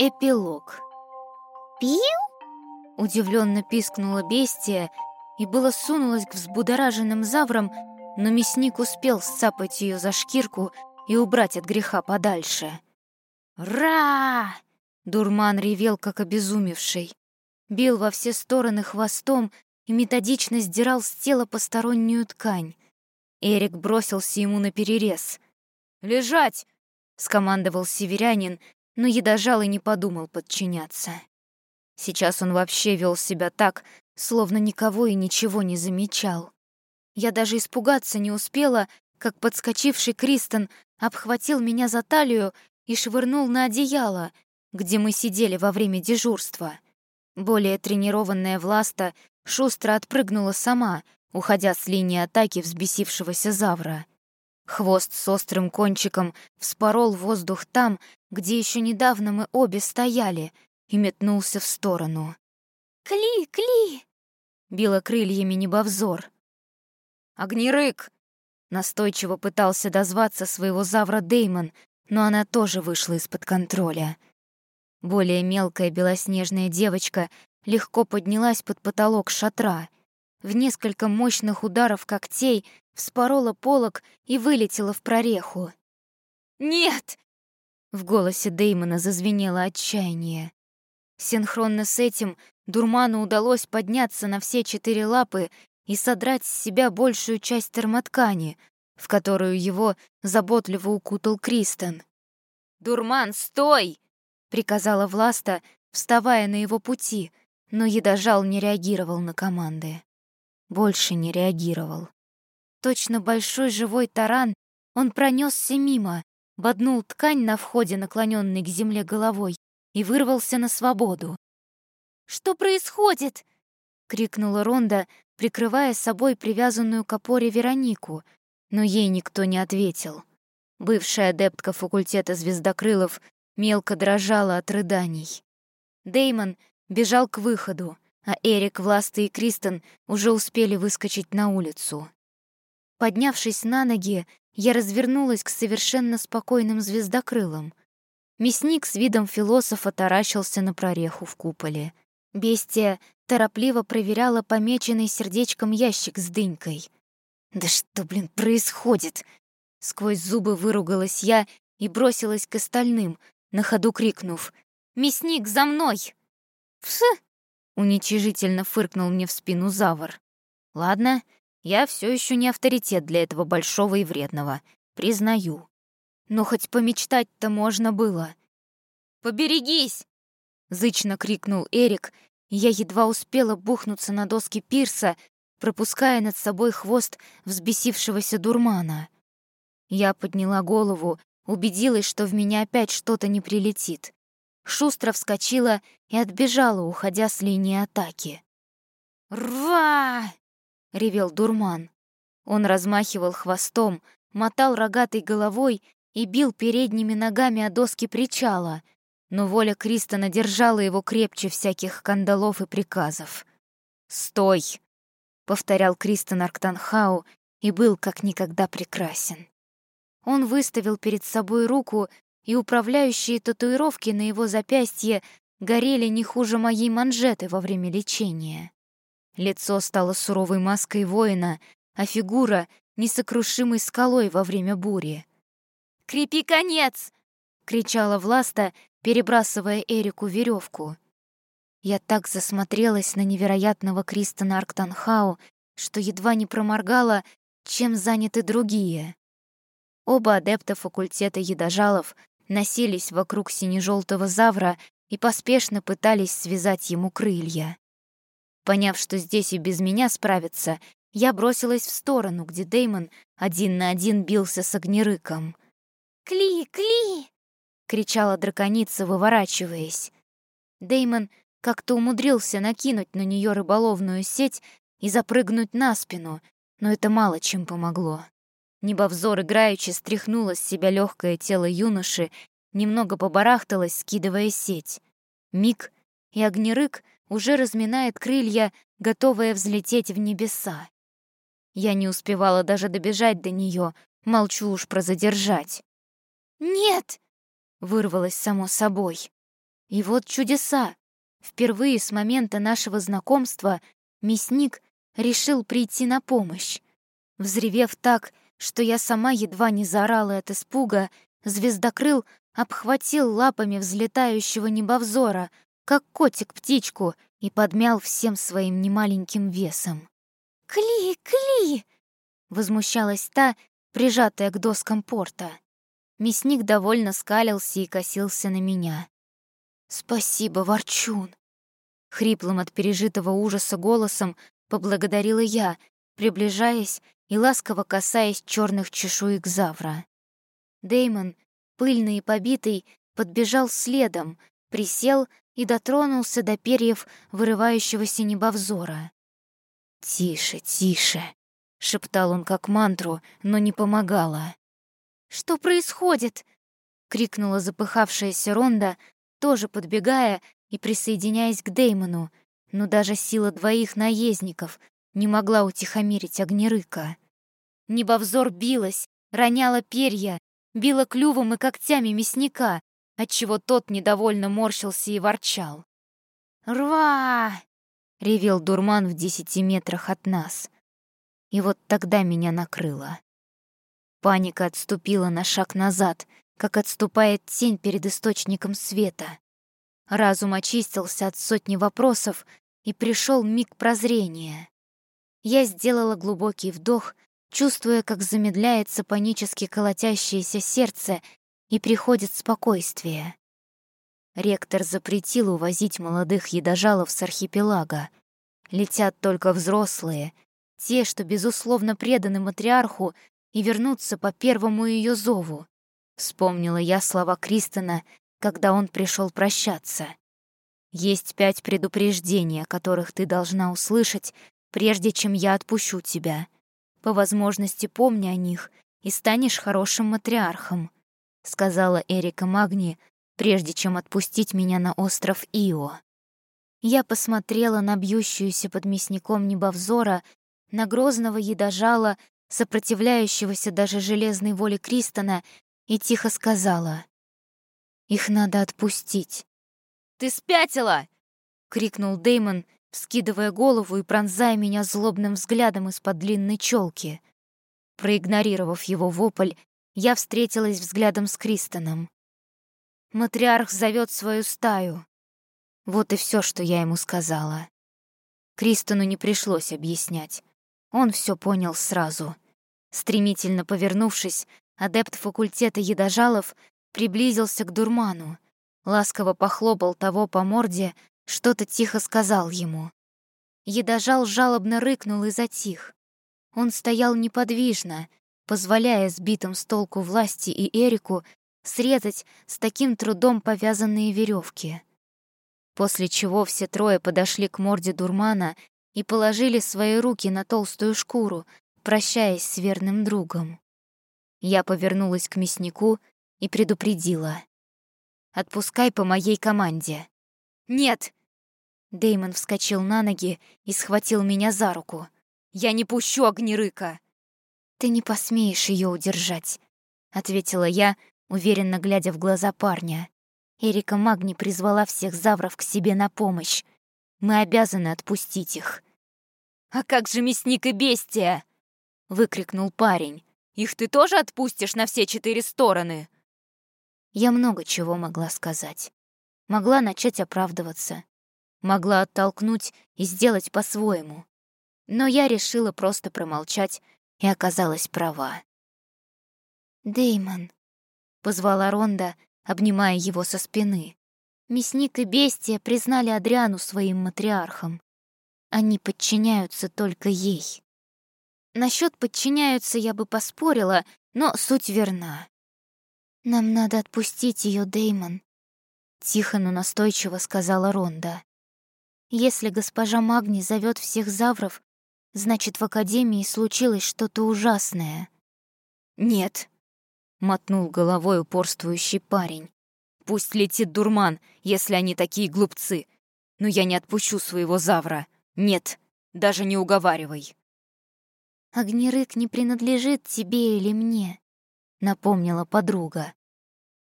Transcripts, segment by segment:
Эпилог. «Пил?» Удивленно пискнула бестия и было сунулась к взбудораженным заврам, но мясник успел сцапать ее за шкирку и убрать от греха подальше. «Ра!» Дурман ревел, как обезумевший. Бил во все стороны хвостом и методично сдирал с тела постороннюю ткань. Эрик бросился ему на перерез. «Лежать!» — скомандовал северянин, но едожал и не подумал подчиняться. Сейчас он вообще вел себя так, словно никого и ничего не замечал. Я даже испугаться не успела, как подскочивший Кристен обхватил меня за талию и швырнул на одеяло, где мы сидели во время дежурства. Более тренированная Власта шустро отпрыгнула сама, уходя с линии атаки взбесившегося завра. Хвост с острым кончиком вспорол воздух там, где еще недавно мы обе стояли, и метнулся в сторону. «Кли, кли!» — била крыльями небовзор. «Огнерык!» — настойчиво пытался дозваться своего завра Деймон, но она тоже вышла из-под контроля. Более мелкая белоснежная девочка легко поднялась под потолок шатра. В несколько мощных ударов когтей вспорола полог и вылетела в прореху. «Нет!» — в голосе Деймона зазвенело отчаяние. Синхронно с этим Дурману удалось подняться на все четыре лапы и содрать с себя большую часть термоткани, в которую его заботливо укутал Кристен. «Дурман, стой!» — приказала Власта, вставая на его пути, но едожал не реагировал на команды. Больше не реагировал. Точно большой живой таран, он пронесся мимо, боднул ткань на входе, наклоненной к земле головой, и вырвался на свободу. «Что происходит?» — крикнула Ронда, прикрывая собой привязанную к опоре Веронику, но ей никто не ответил. Бывшая адептка факультета звездокрылов мелко дрожала от рыданий. Деймон бежал к выходу, а Эрик, Власта и Кристен уже успели выскочить на улицу. Поднявшись на ноги, я развернулась к совершенно спокойным звездокрылам. Мясник с видом философа таращился на прореху в куполе. Бестия торопливо проверяла помеченный сердечком ящик с дынькой. «Да что, блин, происходит?» Сквозь зубы выругалась я и бросилась к остальным, на ходу крикнув «Мясник, за мной!» «Пс!» — уничижительно фыркнул мне в спину Завар. «Ладно, я все еще не авторитет для этого большого и вредного, признаю. Но хоть помечтать-то можно было. «Поберегись!» — зычно крикнул Эрик, я едва успела бухнуться на доски пирса, пропуская над собой хвост взбесившегося дурмана. Я подняла голову, убедилась, что в меня опять что-то не прилетит. Шустро вскочила и отбежала, уходя с линии атаки. «Рва!» — ревел дурман. Он размахивал хвостом, мотал рогатой головой и бил передними ногами о доски причала, но воля Кристона держала его крепче всяких кандалов и приказов. «Стой!» — повторял Кристон Арктанхау и был как никогда прекрасен. Он выставил перед собой руку, и управляющие татуировки на его запястье горели не хуже моей манжеты во время лечения. Лицо стало суровой маской воина, а фигура — несокрушимой скалой во время бури. «Крепи конец!» — кричала Власта, перебрасывая Эрику веревку. Я так засмотрелась на невероятного Кристона Арктанхау, что едва не проморгала, чем заняты другие. Оба адепта факультета едожалов носились вокруг сине-желтого завра и поспешно пытались связать ему крылья. Поняв, что здесь и без меня справятся, я бросилась в сторону, где Деймон один на один бился с огнерыком. «Кли, Кли!» — кричала драконица, выворачиваясь. Деймон как-то умудрился накинуть на нее рыболовную сеть и запрыгнуть на спину, но это мало чем помогло. Небовзор играючи стряхнула с себя легкое тело юноши, немного побарахталась, скидывая сеть. Миг, и огнерык уже разминает крылья, готовая взлететь в небеса. Я не успевала даже добежать до нее, молчу уж про задержать. «Нет!» — вырвалось само собой. И вот чудеса! Впервые с момента нашего знакомства мясник решил прийти на помощь. Взревев так, что я сама едва не заорала от испуга, звездокрыл обхватил лапами взлетающего небовзора, как котик птичку, и подмял всем своим немаленьким весом. «Кли, Кли!» — возмущалась та, прижатая к доскам порта. Мясник довольно скалился и косился на меня. «Спасибо, Ворчун!» Хриплым от пережитого ужаса голосом поблагодарила я, приближаясь и ласково касаясь черных чешуек Завра. Деймон, пыльный и побитый, подбежал следом, присел и дотронулся до перьев вырывающегося небовзора. «Тише, тише!» — шептал он как мантру, но не помогало. «Что происходит?» — крикнула запыхавшаяся Ронда, тоже подбегая и присоединяясь к Деймону, но даже сила двоих наездников не могла утихомирить огнерыка. Небовзор билась, роняла перья, била клювом и когтями мясника, отчего тот недовольно морщился и ворчал. «Рва!» — ревел дурман в десяти метрах от нас. И вот тогда меня накрыло. Паника отступила на шаг назад, как отступает тень перед источником света. Разум очистился от сотни вопросов, и пришел миг прозрения. Я сделала глубокий вдох, чувствуя, как замедляется панически колотящееся сердце и приходит спокойствие. Ректор запретил увозить молодых едожалов с архипелага. Летят только взрослые, те, что, безусловно, преданы матриарху и вернутся по первому ее зову. Вспомнила я слова Кристона когда он пришел прощаться. Есть пять предупреждений, о которых ты должна услышать, прежде чем я отпущу тебя. По возможности помни о них и станешь хорошим матриархом», — сказала Эрика Магни, прежде чем отпустить меня на остров Ио. Я посмотрела на бьющуюся под мясником небовзора, на грозного едожала, сопротивляющегося даже железной воле Кристона, и тихо сказала. Их надо отпустить. «Ты спятила!» — крикнул Деймон, вскидывая голову и пронзая меня злобным взглядом из-под длинной челки. Проигнорировав его вопль, я встретилась взглядом с Кристоном. Матриарх зовет свою стаю. Вот и все, что я ему сказала. Кристону не пришлось объяснять. Он все понял сразу. Стремительно повернувшись, адепт факультета едожалов приблизился к дурману, ласково похлопал того по морде, что-то тихо сказал ему. Едожал жалобно рыкнул и затих. Он стоял неподвижно, позволяя сбитым с толку власти и Эрику срезать с таким трудом повязанные веревки. После чего все трое подошли к морде дурмана и положили свои руки на толстую шкуру, прощаясь с верным другом. Я повернулась к мяснику и предупредила. «Отпускай по моей команде». «Нет!» Деймон вскочил на ноги и схватил меня за руку. «Я не пущу огнерыка!» «Ты не посмеешь ее удержать», — ответила я, уверенно глядя в глаза парня. Эрика Магни призвала всех завров к себе на помощь. Мы обязаны отпустить их. «А как же мясник и бестия?» — выкрикнул парень. «Их ты тоже отпустишь на все четыре стороны?» Я много чего могла сказать. Могла начать оправдываться. Могла оттолкнуть и сделать по-своему. Но я решила просто промолчать и оказалась права. Деймон, позвала Ронда, обнимая его со спины. Мясник и бестия признали Адриану своим матриархом. Они подчиняются только ей. Насчет подчиняются я бы поспорила, но суть верна. «Нам надо отпустить ее, Деймон», — тихо, но настойчиво сказала Ронда. «Если госпожа Магни зовет всех завров, значит, в Академии случилось что-то ужасное». «Нет», — мотнул головой упорствующий парень. «Пусть летит дурман, если они такие глупцы. Но я не отпущу своего завра. Нет, даже не уговаривай». «Огнерык не принадлежит тебе или мне», — напомнила подруга.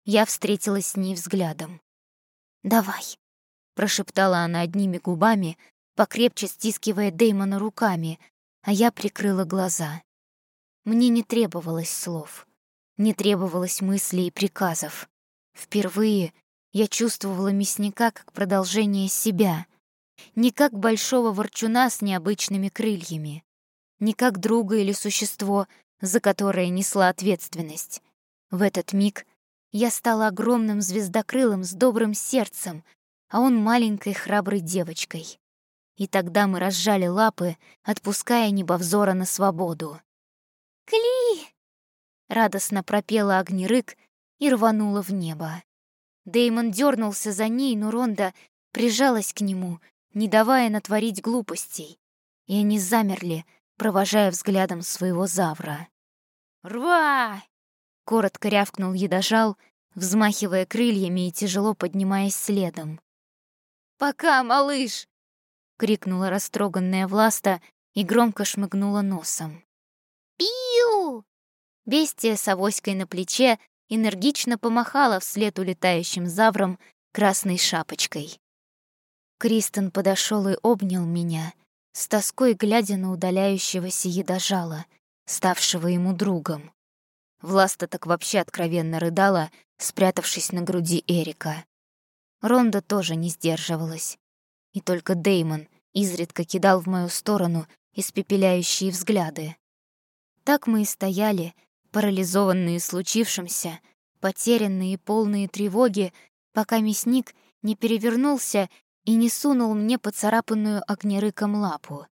Я встретилась с ней взглядом. «Давай», — прошептала она одними губами, покрепче стискивая Дэймона руками, а я прикрыла глаза. Мне не требовалось слов, не требовалось мыслей и приказов. Впервые я чувствовала мясника как продолжение себя, не как большого ворчуна с необычными крыльями, не как друга или существо, за которое несла ответственность. В этот миг я стала огромным звездокрылым с добрым сердцем, а он маленькой храброй девочкой. И тогда мы разжали лапы, отпуская небовзора на свободу. «Кли!» — радостно пропела огнерык и рванула в небо. Деймон дернулся за ней, но Ронда прижалась к нему, не давая натворить глупостей. И они замерли, провожая взглядом своего завра. «Рва!» — коротко рявкнул едожал, взмахивая крыльями и тяжело поднимаясь следом. «Пока, малыш!» — крикнула растроганная Власта и громко шмыгнула носом. «Пиу!» Бестия с авоськой на плече энергично помахала вслед улетающим заврам красной шапочкой. Кристен подошел и обнял меня, с тоской глядя на удаляющегося едожала, ставшего ему другом. Власта так вообще откровенно рыдала, спрятавшись на груди Эрика. Ронда тоже не сдерживалась. И только Деймон изредка кидал в мою сторону испепеляющие взгляды. Так мы и стояли, парализованные случившимся, потерянные и полные тревоги, пока мясник не перевернулся и не сунул мне поцарапанную огнерыком лапу.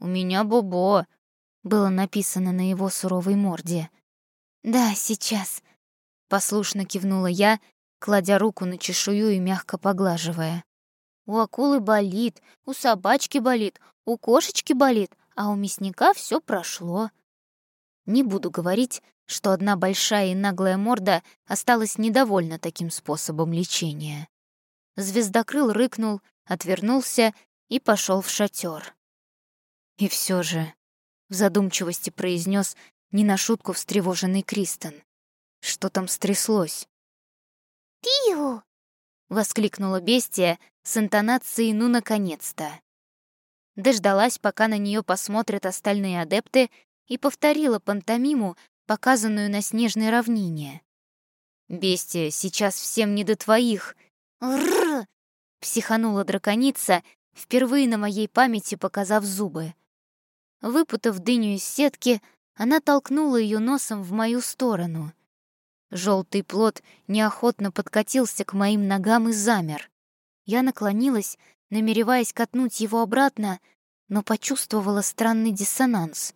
«У меня бобо», — было написано на его суровой морде. «Да, сейчас», — послушно кивнула я, кладя руку на чешую и мягко поглаживая. «У акулы болит, у собачки болит, у кошечки болит, а у мясника все прошло». Не буду говорить, что одна большая и наглая морда осталась недовольна таким способом лечения. Звездокрыл рыкнул, отвернулся и пошел в шатер. И все же в задумчивости произнес не на шутку встревоженный Кристен. Что там стряслось? «Тиу!» — воскликнула бестия с интонацией «ну, наконец-то». Дождалась, пока на нее посмотрят остальные адепты, и повторила пантомиму, показанную на снежной равнине. «Бестия, сейчас всем не до твоих!» «Рррр!» — психанула драконица, впервые на моей памяти показав зубы. Выпутав дыню из сетки, она толкнула ее носом в мою сторону. Желтый плод неохотно подкатился к моим ногам и замер. Я наклонилась, намереваясь катнуть его обратно, но почувствовала странный диссонанс.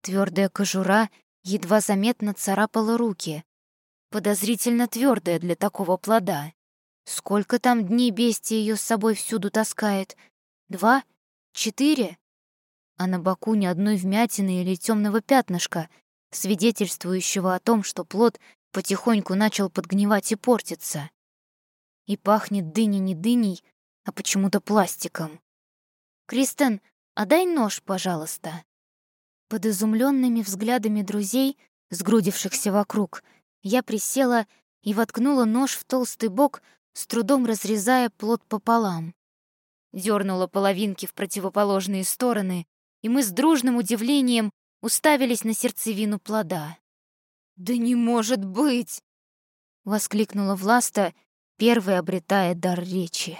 Твердая кожура едва заметно царапала руки. Подозрительно твердая для такого плода. Сколько там дней бестия ее с собой всюду таскает? Два? Четыре? А на боку ни одной вмятины или темного пятнышка, свидетельствующего о том, что плод потихоньку начал подгнивать и портиться. И пахнет дыней не дыней, а почему-то пластиком. «Кристен, отдай нож, пожалуйста». Под изумленными взглядами друзей, сгрудившихся вокруг, я присела и воткнула нож в толстый бок, с трудом разрезая плод пополам. Дёрнула половинки в противоположные стороны, и мы с дружным удивлением уставились на сердцевину плода. «Да не может быть!» — воскликнула Власта, первой обретая дар речи.